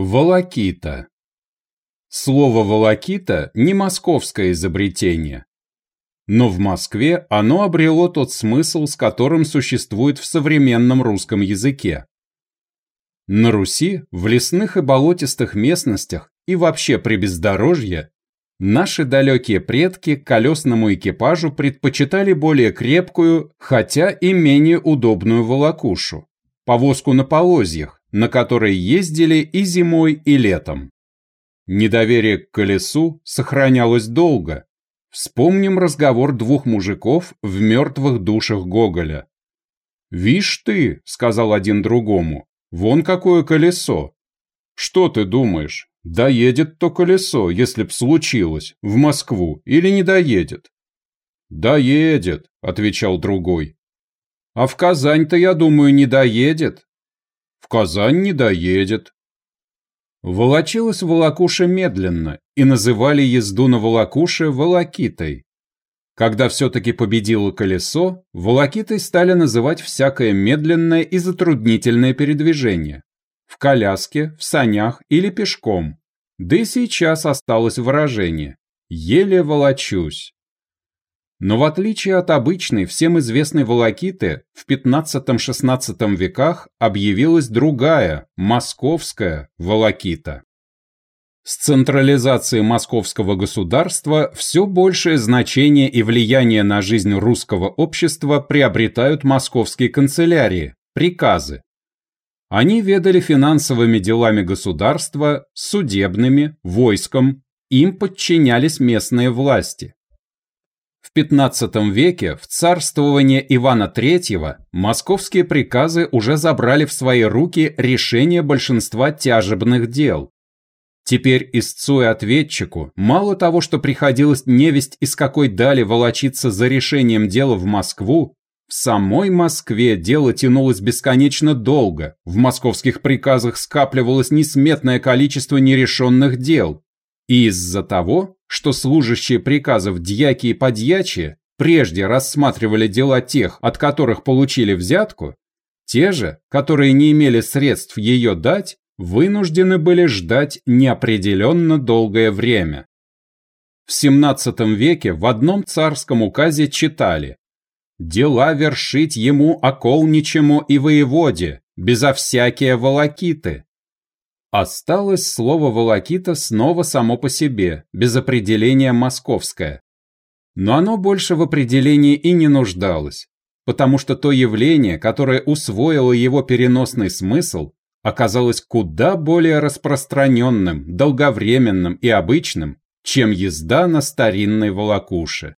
Волокита. Слово «волокита» не московское изобретение. Но в Москве оно обрело тот смысл, с которым существует в современном русском языке. На Руси, в лесных и болотистых местностях и вообще при бездорожье, наши далекие предки колесному экипажу предпочитали более крепкую, хотя и менее удобную волокушу, повозку на полозьях, на которой ездили и зимой, и летом. Недоверие к колесу сохранялось долго. Вспомним разговор двух мужиков в мертвых душах Гоголя. «Вишь ты», — сказал один другому, — «вон какое колесо». «Что ты думаешь, доедет то колесо, если б случилось, в Москву или не доедет?» «Доедет», — отвечал другой. «А в Казань-то, я думаю, не доедет. В Казань не доедет. Волочилась волокуша медленно, и называли езду на волокуше волокитой. Когда все-таки победило колесо, волокитой стали называть всякое медленное и затруднительное передвижение. В коляске, в санях или пешком. Да и сейчас осталось выражение «еле волочусь». Но в отличие от обычной, всем известной волокиты, в XV-XVI веках объявилась другая, московская волокита. С централизацией московского государства все большее значение и влияние на жизнь русского общества приобретают московские канцелярии, приказы. Они ведали финансовыми делами государства, судебными, войском, им подчинялись местные власти. В XV веке, в царствование Ивана III, московские приказы уже забрали в свои руки решение большинства тяжебных дел. Теперь истцу и ответчику мало того, что приходилось невесть из какой дали волочиться за решением дела в Москву, в самой Москве дело тянулось бесконечно долго, в московских приказах скапливалось несметное количество нерешенных дел, и из-за того, что служащие приказов дьяки и подьячие прежде рассматривали дела тех, от которых получили взятку, те же, которые не имели средств ее дать, вынуждены были ждать неопределенно долгое время. В XVII веке в одном царском указе читали «Дела вершить ему околничему и воеводе, безо всякие волокиты, Осталось слово «волокита» снова само по себе, без определения «московское». Но оно больше в определении и не нуждалось, потому что то явление, которое усвоило его переносный смысл, оказалось куда более распространенным, долговременным и обычным, чем езда на старинной волокуше.